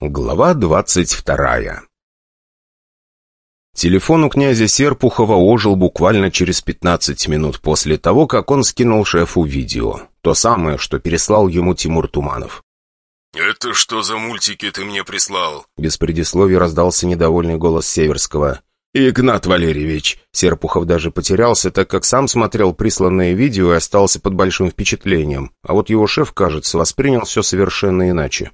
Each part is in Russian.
Глава двадцать вторая Телефон у князя Серпухова ожил буквально через пятнадцать минут после того, как он скинул шефу видео. То самое, что переслал ему Тимур Туманов. «Это что за мультики ты мне прислал?» Без предисловий раздался недовольный голос Северского. «Игнат Валерьевич!» Серпухов даже потерялся, так как сам смотрел присланное видео и остался под большим впечатлением. А вот его шеф, кажется, воспринял все совершенно иначе.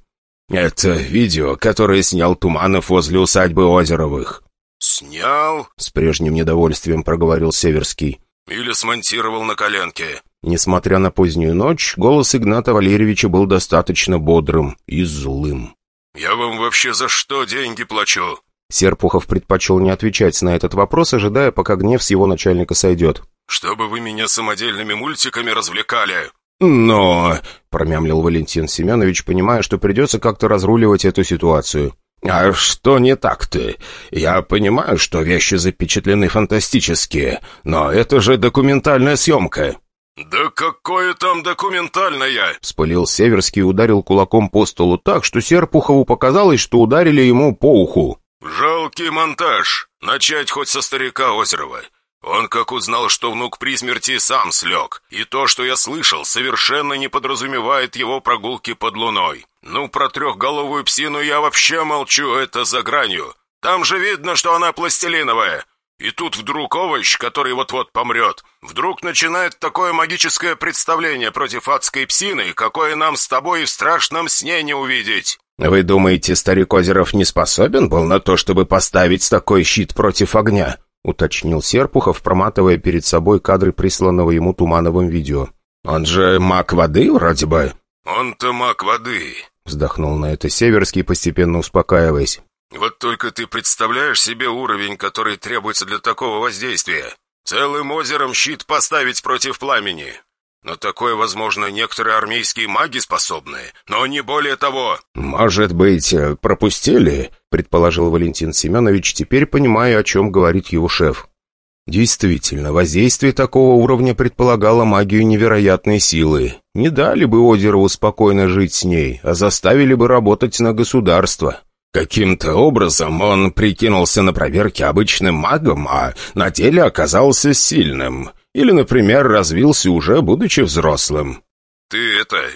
«Это видео, которое снял Туманов возле усадьбы Озеровых». «Снял?» — с прежним недовольствием проговорил Северский. «Или смонтировал на коленке?» Несмотря на позднюю ночь, голос Игната Валерьевича был достаточно бодрым и злым. «Я вам вообще за что деньги плачу?» Серпухов предпочел не отвечать на этот вопрос, ожидая, пока гнев с его начальника сойдет. «Чтобы вы меня самодельными мультиками развлекали!» «Но...» — промямлил Валентин Семенович, понимая, что придется как-то разруливать эту ситуацию. «А что не так-то? Я понимаю, что вещи запечатлены фантастические, но это же документальная съемка». «Да какое там документальное?» — вспылил Северский и ударил кулаком по столу так, что Серпухову показалось, что ударили ему по уху. «Жалкий монтаж. Начать хоть со старика Озерова. Он, как узнал, что внук при смерти, сам слег. И то, что я слышал, совершенно не подразумевает его прогулки под луной. Ну, про трехголовую псину я вообще молчу, это за гранью. Там же видно, что она пластилиновая. И тут вдруг овощ, который вот-вот помрет, вдруг начинает такое магическое представление против адской псины, какое нам с тобой в страшном сне не увидеть. «Вы думаете, старик Озеров не способен был на то, чтобы поставить такой щит против огня?» — уточнил Серпухов, проматывая перед собой кадры присланного ему Тумановым видео. «Он же маг воды вроде бы». «Он-то маг воды», — вздохнул на это Северский, постепенно успокаиваясь. «Вот только ты представляешь себе уровень, который требуется для такого воздействия? Целым озером щит поставить против пламени. Но такое, возможно, некоторые армейские маги способны, но не более того». «Может быть, э, пропустили?» — предположил Валентин Семенович, теперь понимая, о чем говорит его шеф. Действительно, воздействие такого уровня предполагало магию невероятной силы. Не дали бы Озерову спокойно жить с ней, а заставили бы работать на государство. Каким-то образом он прикинулся на проверке обычным магом, а на деле оказался сильным. Или, например, развился уже, будучи взрослым. «Ты это...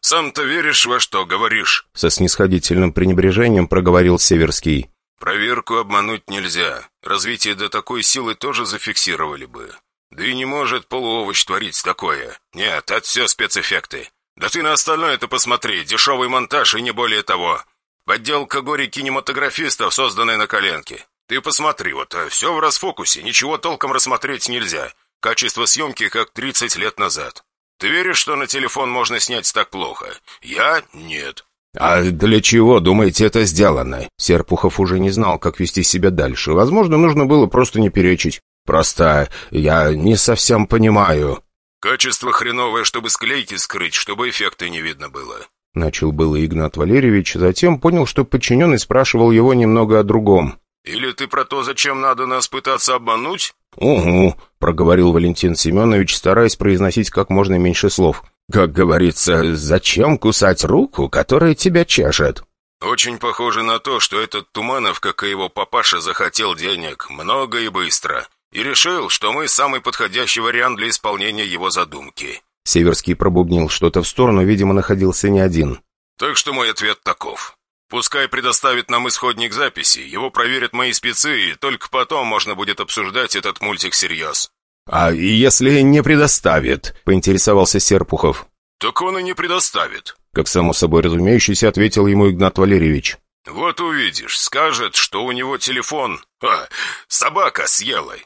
сам-то веришь во что говоришь?» Со снисходительным пренебрежением проговорил Северский. «Проверку обмануть нельзя. Развитие до такой силы тоже зафиксировали бы. Да и не может полуовощ творить такое. Нет, это все спецэффекты. Да ты на остальное это посмотри, дешевый монтаж и не более того. Подделка горе-кинематографистов, созданная на коленке. Ты посмотри, вот э, все в расфокусе, ничего толком рассмотреть нельзя. Качество съемки как 30 лет назад. Ты веришь, что на телефон можно снять так плохо? Я — нет. «А для чего, думаете, это сделано?» Серпухов уже не знал, как вести себя дальше. Возможно, нужно было просто не перечить. «Просто я не совсем понимаю». «Качество хреновое, чтобы склейки скрыть, чтобы эффекта не видно было». Начал было Игнат Валерьевич, затем понял, что подчиненный спрашивал его немного о другом. «Или ты про то, зачем надо нас пытаться обмануть?» «Угу», — проговорил Валентин Семенович, стараясь произносить как можно меньше слов. «Как говорится, зачем кусать руку, которая тебя чешет?» «Очень похоже на то, что этот Туманов, как и его папаша, захотел денег, много и быстро, и решил, что мы самый подходящий вариант для исполнения его задумки». Северский пробубнил что-то в сторону, видимо, находился не один. «Так что мой ответ таков. Пускай предоставит нам исходник записи, его проверят мои спецы, и только потом можно будет обсуждать этот мультик всерьез». «А если не предоставит?» — поинтересовался Серпухов. «Так он и не предоставит», — как само собой разумеющийся ответил ему Игнат Валерьевич. «Вот увидишь, скажет, что у него телефон... А, собака съела».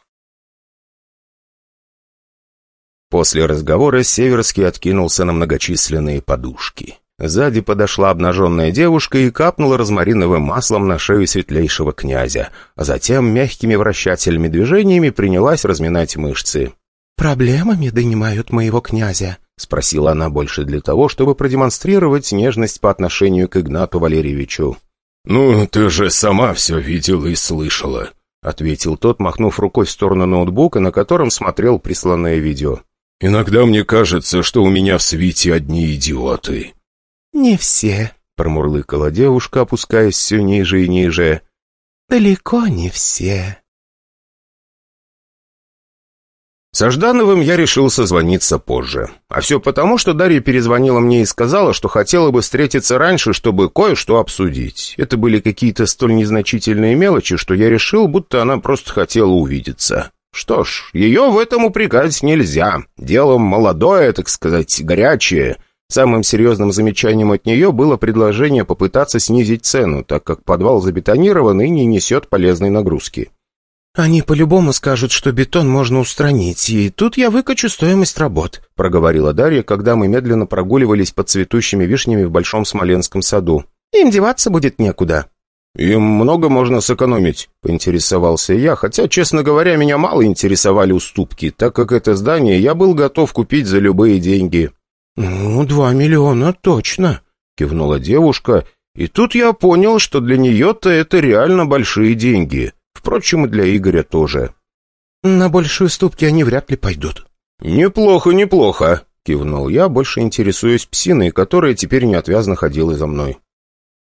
После разговора Северский откинулся на многочисленные подушки. Сзади подошла обнаженная девушка и капнула розмариновым маслом на шею светлейшего князя, а затем мягкими вращательными движениями принялась разминать мышцы. «Проблемами донимают моего князя?» — спросила она больше для того, чтобы продемонстрировать нежность по отношению к Игнату Валерьевичу. «Ну, ты же сама все видела и слышала», — ответил тот, махнув рукой в сторону ноутбука, на котором смотрел присланное видео. «Иногда мне кажется, что у меня в свите одни идиоты». «Не все», промурлыкала девушка, опускаясь все ниже и ниже. «Далеко не все». Со Ждановым я решил созвониться позже. А все потому, что Дарья перезвонила мне и сказала, что хотела бы встретиться раньше, чтобы кое-что обсудить. Это были какие-то столь незначительные мелочи, что я решил, будто она просто хотела увидеться. Что ж, ее в этом упрекать нельзя. Дело молодое, так сказать, горячее. Самым серьезным замечанием от нее было предложение попытаться снизить цену, так как подвал забетонирован и не несет полезной нагрузки. «Они по-любому скажут, что бетон можно устранить, и тут я выкачу стоимость работ», проговорила Дарья, когда мы медленно прогуливались под цветущими вишнями в Большом Смоленском саду. «Им деваться будет некуда». «Им много можно сэкономить», — поинтересовался я, хотя, честно говоря, меня мало интересовали уступки, так как это здание я был готов купить за любые деньги. «Ну, два миллиона точно», — кивнула девушка, и тут я понял, что для нее-то это реально большие деньги. Впрочем, и для Игоря тоже. «На большие уступки они вряд ли пойдут». «Неплохо, неплохо», — кивнул я, больше интересуясь псиной, которая теперь неотвязно ходила за мной.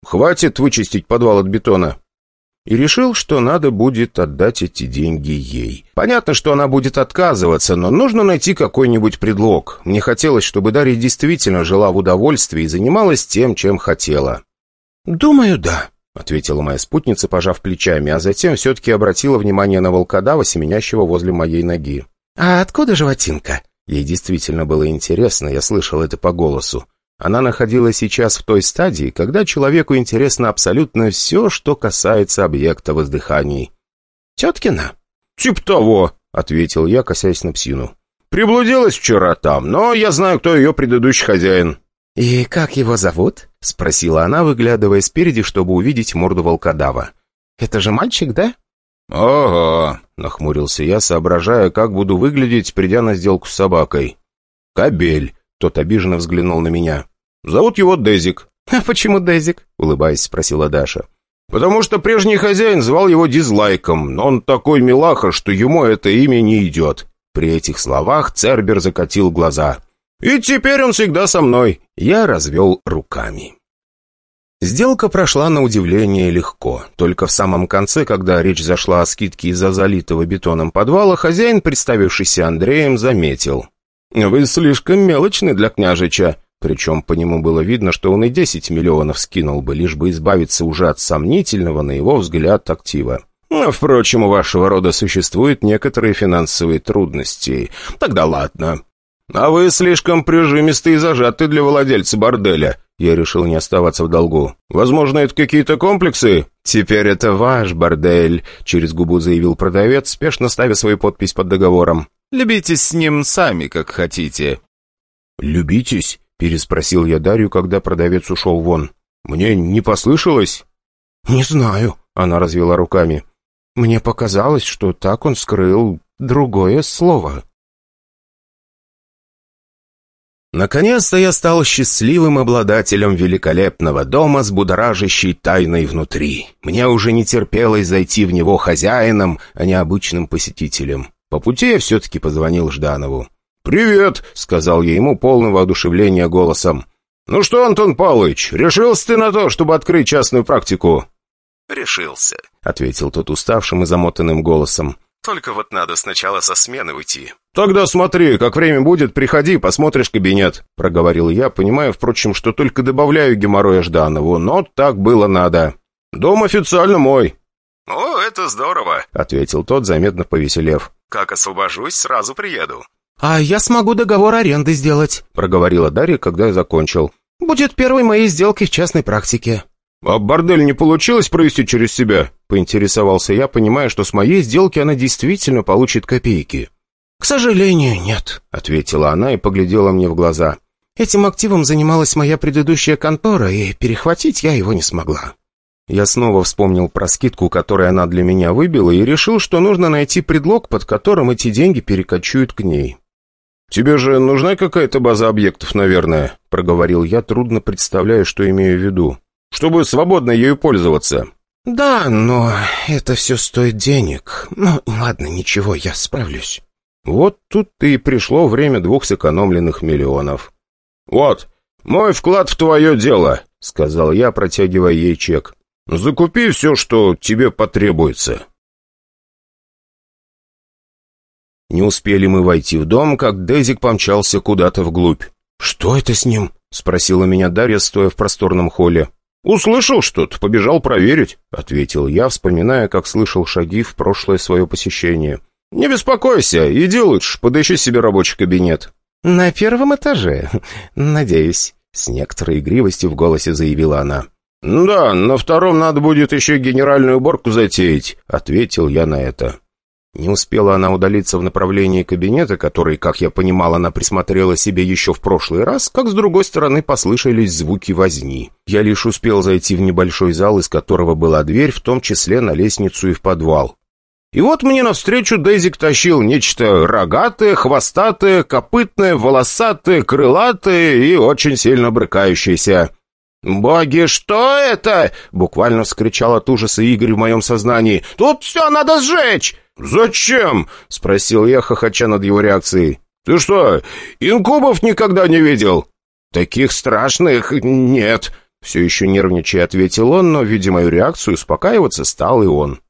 «Хватит вычистить подвал от бетона». И решил, что надо будет отдать эти деньги ей. Понятно, что она будет отказываться, но нужно найти какой-нибудь предлог. Мне хотелось, чтобы Дарья действительно жила в удовольствии и занималась тем, чем хотела. «Думаю, да», — ответила моя спутница, пожав плечами, а затем все-таки обратила внимание на волкодава, семенящего возле моей ноги. «А откуда животинка?» Ей действительно было интересно, я слышал это по голосу. Она находилась сейчас в той стадии, когда человеку интересно абсолютно все, что касается объекта воздыханий. «Теткина?» «Тип того», — ответил я, косясь на псину. «Приблудилась вчера там, но я знаю, кто ее предыдущий хозяин». «И как его зовут?» — спросила она, выглядывая спереди, чтобы увидеть морду волкодава. «Это же мальчик, да?» «Ага», — нахмурился я, соображая, как буду выглядеть, придя на сделку с собакой. «Кобель», — тот обиженно взглянул на меня. «Зовут его Дезик». «А почему Дезик?» — улыбаясь, спросила Даша. «Потому что прежний хозяин звал его Дизлайком, но он такой милаха, что ему это имя не идет». При этих словах Цербер закатил глаза. И теперь он всегда со мной. Я развел руками. Сделка прошла на удивление легко. Только в самом конце, когда речь зашла о скидке из-за залитого бетоном подвала, хозяин, представившийся Андреем, заметил. «Вы слишком мелочны для княжича». Причем по нему было видно, что он и 10 миллионов скинул бы, лишь бы избавиться уже от сомнительного, на его взгляд, актива. Но, впрочем, у вашего рода существуют некоторые финансовые трудности. Тогда ладно. «А вы слишком прижимистый и зажатый для владельца борделя». Я решил не оставаться в долгу. «Возможно, это какие-то комплексы?» «Теперь это ваш бордель», — через губу заявил продавец, спешно ставя свою подпись под договором. «Любитесь с ним сами, как хотите». «Любитесь?» — переспросил я Дарью, когда продавец ушел вон. «Мне не послышалось?» «Не знаю», — она развела руками. «Мне показалось, что так он скрыл другое слово». Наконец-то я стал счастливым обладателем великолепного дома с будоражащей тайной внутри. Мне уже не терпелось зайти в него хозяином, а не обычным посетителем. По пути я все-таки позвонил Жданову. «Привет!» — сказал я ему полным воодушевления голосом. «Ну что, Антон Павлович, решился ты на то, чтобы открыть частную практику?» «Решился», — ответил тот уставшим и замотанным голосом. «Только вот надо сначала со смены уйти». «Тогда смотри, как время будет, приходи, посмотришь кабинет», — проговорил я, понимая, впрочем, что только добавляю геморроя Жданову, но так было надо. «Дом официально мой». «О, это здорово», — ответил тот, заметно повеселев. «Как освобожусь, сразу приеду». «А я смогу договор аренды сделать», — проговорила Дарья, когда я закончил. «Будет первой моей сделкой в частной практике». «А бордель не получилось провести через себя?» — поинтересовался я, понимая, что с моей сделки она действительно получит копейки. «К сожалению, нет», — ответила она и поглядела мне в глаза. «Этим активом занималась моя предыдущая контора, и перехватить я его не смогла». Я снова вспомнил про скидку, которую она для меня выбила, и решил, что нужно найти предлог, под которым эти деньги перекочуют к ней. «Тебе же нужна какая-то база объектов, наверное», — проговорил я, трудно представляя, что имею в виду. «Чтобы свободно ею пользоваться». «Да, но это все стоит денег. Ну, ладно, ничего, я справлюсь». Вот тут-то и пришло время двух сэкономленных миллионов. «Вот, мой вклад в твое дело!» — сказал я, протягивая ей чек. «Закупи все, что тебе потребуется». Не успели мы войти в дом, как Дезик помчался куда-то вглубь. «Что это с ним?» — спросила меня Дарья, стоя в просторном холле. «Услышал что-то, побежал проверить», — ответил я, вспоминая, как слышал шаги в прошлое свое посещение. «Не беспокойся, иди лучше, подыщи себе рабочий кабинет». «На первом этаже, надеюсь», — с некоторой игривостью в голосе заявила она. «Да, на втором надо будет еще генеральную уборку затеять», — ответил я на это. Не успела она удалиться в направлении кабинета, который, как я понимал, она присмотрела себе еще в прошлый раз, как с другой стороны послышались звуки возни. Я лишь успел зайти в небольшой зал, из которого была дверь, в том числе на лестницу и в подвал. И вот мне навстречу Дейзик тащил нечто рогатое, хвостатое, копытное, волосатое, крылатое и очень сильно брыкающееся. «Боги, что это?» — буквально вскричал от ужаса Игорь в моем сознании. «Тут все надо сжечь!» «Зачем?» — спросил я, хохоча над его реакцией. «Ты что, инкубов никогда не видел?» «Таких страшных нет», — все еще нервничая ответил он, но, видя мою реакцию, успокаиваться стал и он.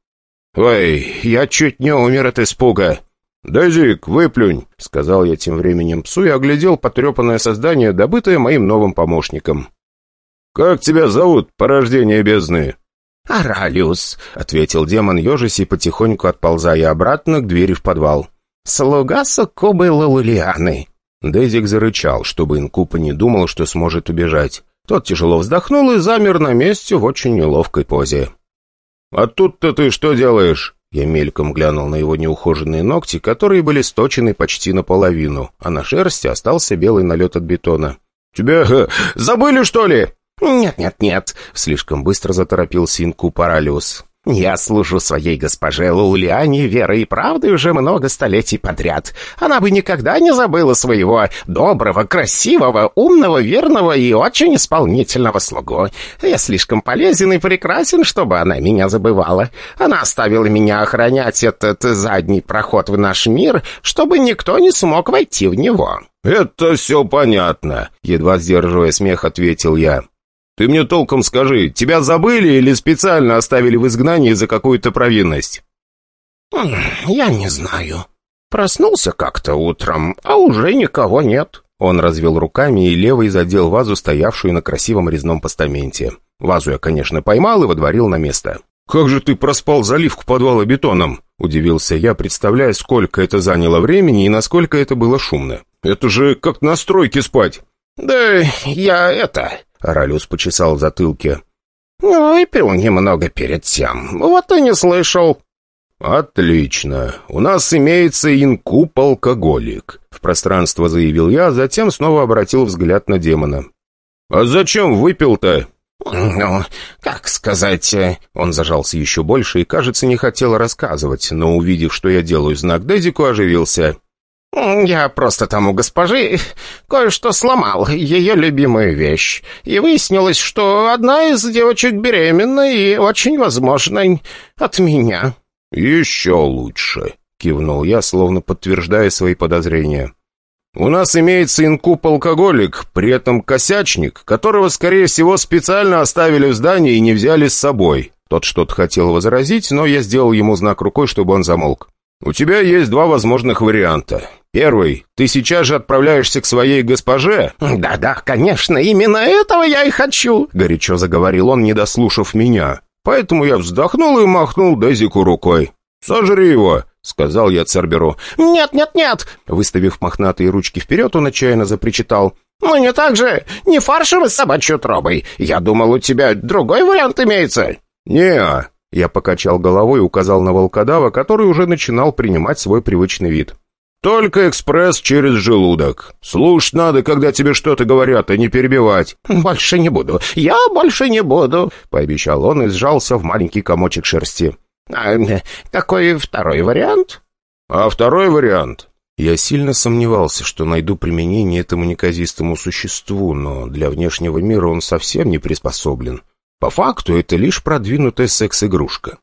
«Ой, я чуть не умер от испуга». «Дазик, выплюнь», — сказал я тем временем псу и оглядел потрепанное создание, добытое моим новым помощником. «Как тебя зовут, порождение бездны?» «Аралиус», — ответил демон ежись и потихоньку отползая обратно к двери в подвал. «Слуга Суккубы Лаулианы». Дезик зарычал, чтобы Инкупа не думал, что сможет убежать. Тот тяжело вздохнул и замер на месте в очень неловкой позе. «А тут-то ты что делаешь?» Я мельком глянул на его неухоженные ногти, которые были сточены почти наполовину, а на шерсти остался белый налет от бетона. «Тебя э, забыли, что ли?» «Нет-нет-нет», — слишком быстро заторопился Инку Паралиус. «Я служу своей госпоже Лаулиане верой и правдой уже много столетий подряд. Она бы никогда не забыла своего доброго, красивого, умного, верного и очень исполнительного слугу. Я слишком полезен и прекрасен, чтобы она меня забывала. Она оставила меня охранять этот задний проход в наш мир, чтобы никто не смог войти в него». «Это все понятно», — едва сдерживая смех, ответил я. Ты мне толком скажи, тебя забыли или специально оставили в изгнании за какую-то провинность?» «Я не знаю. Проснулся как-то утром, а уже никого нет». Он развел руками и левой задел вазу, стоявшую на красивом резном постаменте. Вазу я, конечно, поймал и водворил на место. «Как же ты проспал заливку подвала бетоном?» — удивился я, представляя, сколько это заняло времени и насколько это было шумно. «Это же как на стройке спать!» «Да я это...» Ролюс почесал в затылке. «Выпил немного перед тем. Вот и не слышал». «Отлично. У нас имеется инкуб-алкоголик», — в пространство заявил я, затем снова обратил взгляд на демона. «А зачем выпил-то?» «Ну, как сказать...» э, Он зажался еще больше и, кажется, не хотел рассказывать, но, увидев, что я делаю знак Дезику, оживился. «Я просто там у госпожи кое-что сломал, ее любимую вещь, и выяснилось, что одна из девочек беременна и, очень возможно, от меня». «Еще лучше», — кивнул я, словно подтверждая свои подозрения. «У нас имеется инкуб-алкоголик, при этом косячник, которого, скорее всего, специально оставили в здании и не взяли с собой». Тот что-то хотел возразить, но я сделал ему знак рукой, чтобы он замолк. «У тебя есть два возможных варианта. Первый. Ты сейчас же отправляешься к своей госпоже?» «Да-да, конечно, именно этого я и хочу», — горячо заговорил он, не дослушав меня. Поэтому я вздохнул и махнул Дезику рукой. «Сожри его», — сказал я Церберу. «Нет, нет, нет!» Выставив мохнатые ручки вперед, он отчаянно запричитал. «Ну не так же! Не фаршем из собачьей тробой! Я думал, у тебя другой вариант имеется!» «Не-а!» Я покачал головой и указал на волкодава, который уже начинал принимать свой привычный вид. «Только экспресс через желудок. Слушать надо, когда тебе что-то говорят, а не перебивать». «Больше не буду. Я больше не буду», — пообещал он и сжался в маленький комочек шерсти. «А какой второй вариант?» «А второй вариант?» Я сильно сомневался, что найду применение этому неказистому существу, но для внешнего мира он совсем не приспособлен. По факту это лишь продвинутая секс-игрушка.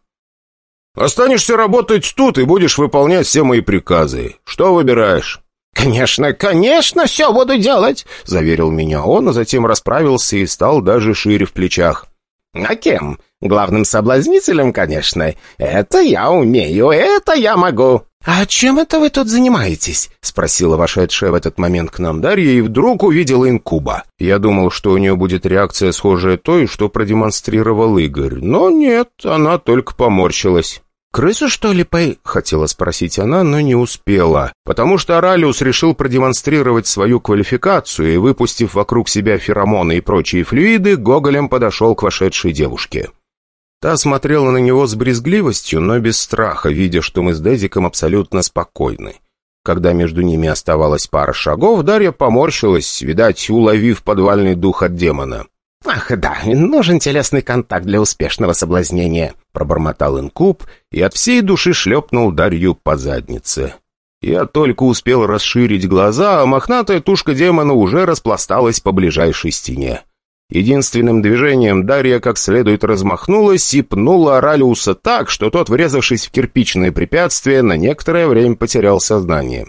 «Останешься работать тут и будешь выполнять все мои приказы. Что выбираешь?» «Конечно, конечно, все буду делать!» — заверил меня он, а затем расправился и стал даже шире в плечах. «А кем? Главным соблазнителем, конечно. Это я умею, это я могу». «А чем это вы тут занимаетесь?» — спросила вошедшая в этот момент к нам Дарья и вдруг увидела инкуба. Я думал, что у нее будет реакция схожая той, что продемонстрировал Игорь. Но нет, она только поморщилась. «Крысу, что ли, пой...» — хотела спросить она, но не успела, потому что Оралиус решил продемонстрировать свою квалификацию и, выпустив вокруг себя феромоны и прочие флюиды, Гоголем подошел к вошедшей девушке. Та смотрела на него с брезгливостью, но без страха, видя, что мы с Дезиком абсолютно спокойны. Когда между ними оставалась пара шагов, Дарья поморщилась, видать, уловив подвальный дух от демона. «Ах, да, нужен телесный контакт для успешного соблазнения», — пробормотал инкуб и от всей души шлепнул Дарью по заднице. Я только успел расширить глаза, а мохнатая тушка демона уже распласталась по ближайшей стене. Единственным движением Дарья как следует размахнулась и пнула Оралиуса так, что тот, врезавшись в кирпичное препятствие, на некоторое время потерял сознание.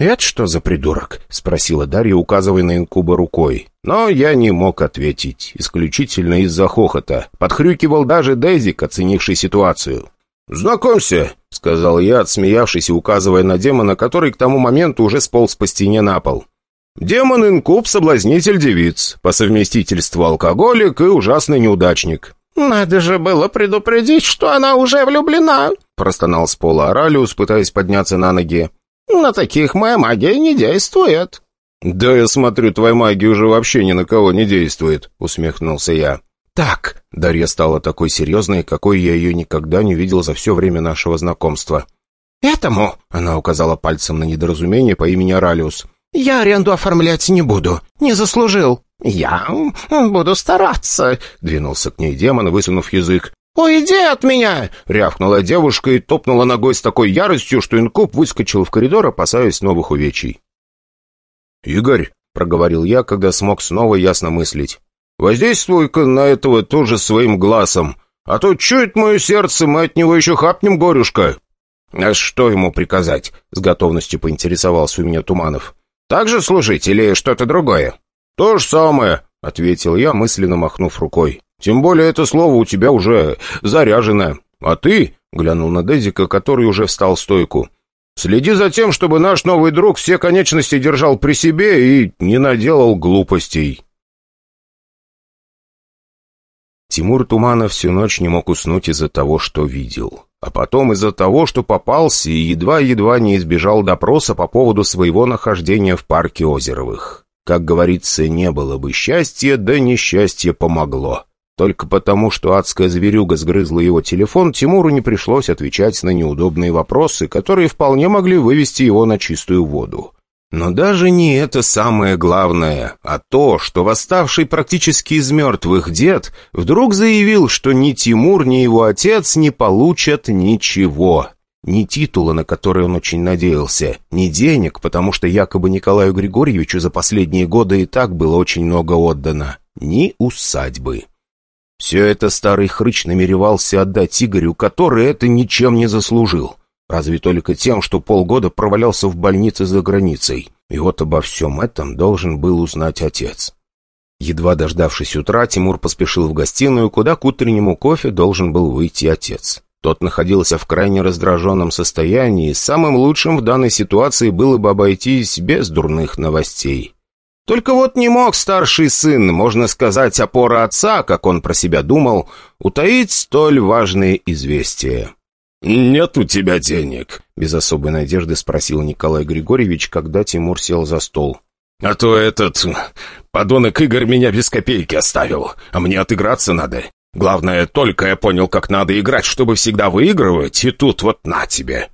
«Это что за придурок?» — спросила Дарья, указывая на инкуба рукой. Но я не мог ответить, исключительно из-за хохота. Подхрюкивал даже Дейзик, оценивший ситуацию. «Знакомься», — сказал я, отсмеявшись и указывая на демона, который к тому моменту уже сполз по стене на пол. «Демон-инкуб — соблазнитель девиц, по совместительству алкоголик и ужасный неудачник». «Надо же было предупредить, что она уже влюблена», — простонал с пола Оралиус, пытаясь подняться на ноги. На таких моя магия не действует». «Да я смотрю, твоя магия уже вообще ни на кого не действует», — усмехнулся я. «Так», — Дарья стала такой серьезной, какой я ее никогда не видел за все время нашего знакомства. «Этому», — она указала пальцем на недоразумение по имени Ралиус, «я аренду оформлять не буду. Не заслужил». «Я буду стараться», — двинулся к ней демон, высунув язык. «Уйди от меня!» — рявкнула девушка и топнула ногой с такой яростью, что инкуб выскочил в коридор, опасаясь новых увечий. «Игорь», — проговорил я, когда смог снова ясно мыслить, «воздействуй-ка на этого тоже своим глазом, а то чует мое сердце, мы от него еще хапнем горюшка». «А что ему приказать?» — с готовностью поинтересовался у меня Туманов. «Так же служить или что-то другое?» «То же самое», — ответил я, мысленно махнув рукой. Тем более это слово у тебя уже заряжено. А ты, — глянул на Дезика, который уже встал в стойку, — следи за тем, чтобы наш новый друг все конечности держал при себе и не наделал глупостей. Тимур Туманов всю ночь не мог уснуть из-за того, что видел. А потом из-за того, что попался и едва-едва не избежал допроса по поводу своего нахождения в парке Озеровых. Как говорится, не было бы счастья, да несчастье помогло. Только потому, что адская зверюга сгрызла его телефон, Тимуру не пришлось отвечать на неудобные вопросы, которые вполне могли вывести его на чистую воду. Но даже не это самое главное, а то, что восставший практически из мертвых дед вдруг заявил, что ни Тимур, ни его отец не получат ничего. Ни титула, на который он очень надеялся, ни денег, потому что якобы Николаю Григорьевичу за последние годы и так было очень много отдано, ни усадьбы. Все это старый хрыч намеревался отдать Игорю, который это ничем не заслужил. Разве только тем, что полгода провалялся в больнице за границей. И вот обо всем этом должен был узнать отец. Едва дождавшись утра, Тимур поспешил в гостиную, куда к утреннему кофе должен был выйти отец. Тот находился в крайне раздраженном состоянии, и самым лучшим в данной ситуации было бы обойтись без дурных новостей. Только вот не мог старший сын, можно сказать, опора отца, как он про себя думал, утаить столь важные известия. «Нет у тебя денег?» — без особой надежды спросил Николай Григорьевич, когда Тимур сел за стол. «А то этот... подонок Игорь меня без копейки оставил, а мне отыграться надо. Главное, только я понял, как надо играть, чтобы всегда выигрывать, и тут вот на тебе».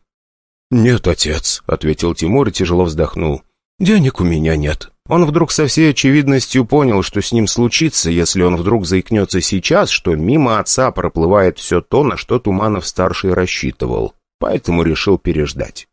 «Нет, отец», — ответил Тимур и тяжело вздохнул. «Денег у меня нет». Он вдруг со всей очевидностью понял, что с ним случится, если он вдруг заикнется сейчас, что мимо отца проплывает все то, на что Туманов-старший рассчитывал. Поэтому решил переждать.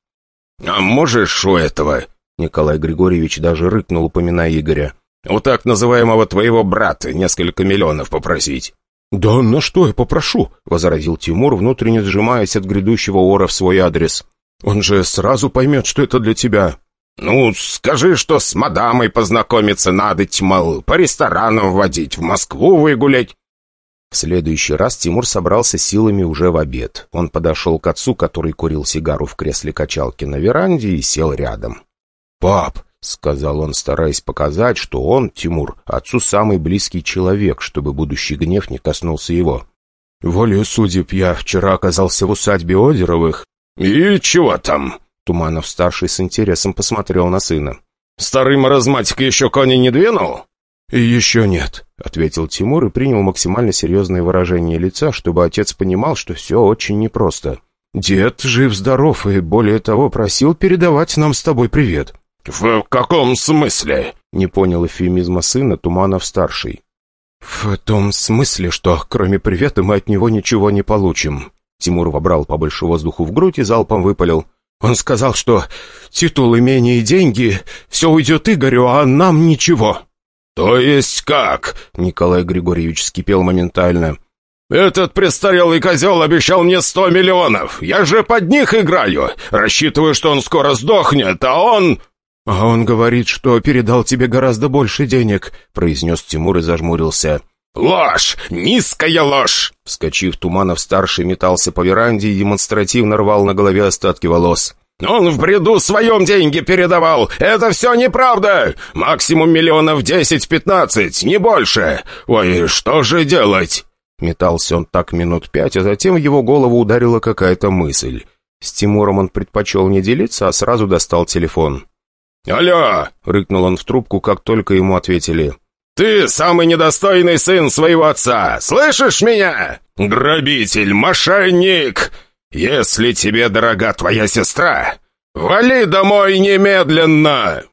«А можешь у этого?» Николай Григорьевич даже рыкнул, упоминая Игоря. «У так называемого твоего брата несколько миллионов попросить». «Да на что я попрошу?» — возразил Тимур, внутренне сжимаясь от грядущего ора в свой адрес. «Он же сразу поймет, что это для тебя». Ну, скажи, что с мадамой познакомиться надо, тьмал, по ресторанам водить, в Москву выгулять». В следующий раз Тимур собрался силами уже в обед. Он подошел к отцу, который курил сигару в кресле качалки на веранде, и сел рядом. «Пап», — сказал он, стараясь показать, что он, Тимур, отцу самый близкий человек, чтобы будущий гнев не коснулся его. «Волею судеб я вчера оказался в усадьбе Одеровых». «И чего там?» Туманов-старший с интересом посмотрел на сына. «Старый маразматик еще кони не двинул?» «Еще нет», — ответил Тимур и принял максимально серьезное выражение лица, чтобы отец понимал, что все очень непросто. «Дед жив-здоров и, более того, просил передавать нам с тобой привет». «В каком смысле?» — не понял эфемизма сына Туманов-старший. «В том смысле, что кроме привета мы от него ничего не получим». Тимур вобрал побольше воздуху в грудь и залпом выпалил. Он сказал, что титул, имение и деньги — все уйдет Игорю, а нам ничего». «То есть как?» — Николай Григорьевич скипел моментально. «Этот престарелый козел обещал мне сто миллионов. Я же под них играю. Рассчитываю, что он скоро сдохнет, а он...» «А он говорит, что передал тебе гораздо больше денег», — произнес Тимур и зажмурился. «Ложь! Низкая ложь!» Вскочив, Туманов-старший метался по веранде и демонстративно рвал на голове остатки волос. «Он в бреду своем деньги передавал! Это все неправда! Максимум миллионов десять-пятнадцать, не больше! Ой, что же делать?» Метался он так минут пять, а затем в его голову ударила какая-то мысль. С Тимуром он предпочел не делиться, а сразу достал телефон. «Алло!» — рыкнул он в трубку, как только ему ответили. «Ты самый недостойный сын своего отца! Слышишь меня? Грабитель, мошенник! Если тебе дорога твоя сестра, вали домой немедленно!»